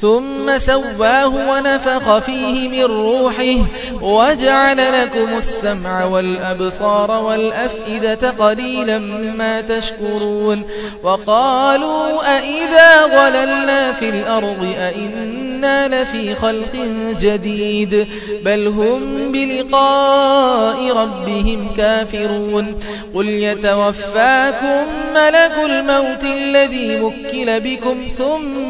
ثم سواه ونفخ فيه من روحه وجعل لكم السمع والأبصار والأفئدة قليلا ما تشكرون وقالوا أئذا ضللنا في الأرض أئنا لفي خلق جديد بل هم بلقاء ربهم كافرون قل يتوفاكم ملك الموت الذي وكل بكم ثم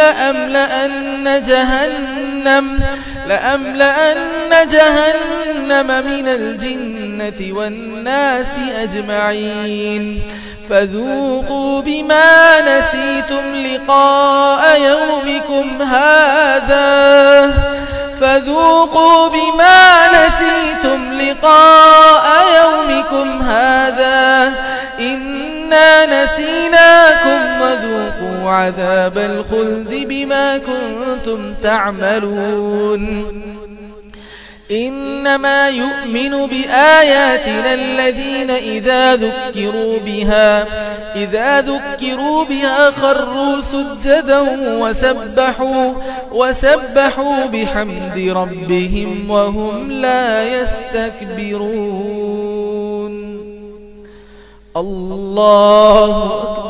لأملأن جهنم لأملأن جهنم من الجنة والناس أجمعين. فذوقوا بما نسيتم لقاء يومكم هذا فذوقوا بما نسيتم عذاب الخلد بما كنتم تعملون. إنما يؤمن بآياتنا الذين إذا ذكروا بها إذا ذكروا بها خروا سجدا وسبحوا وسبحوا بحمد ربهم وهم لا يستكبرون. الله أكبر.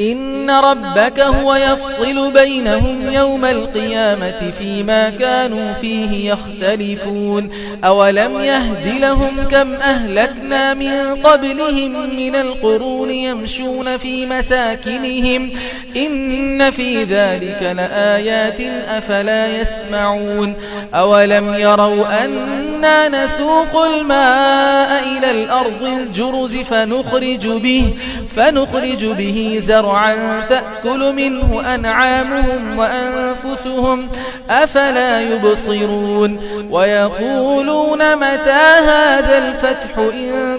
إن ربك هو يفصل بينهم يوم القيامة فيما كانوا فيه يختلفون. أولم يهد لهم كم أهلكنا من قبلهم من القرون يمشون في مساكنهم؟ إن في ذلك لآيات أفلا يسمعون. أولم يروا أنا نسوق الماء إلى الأرض الجرز فنخرج به, فنخرج به زرعا تأكل منه أنعامهم وأنفسهم أفلا يبصرون؟ ويقولون متى هذا الفتح إن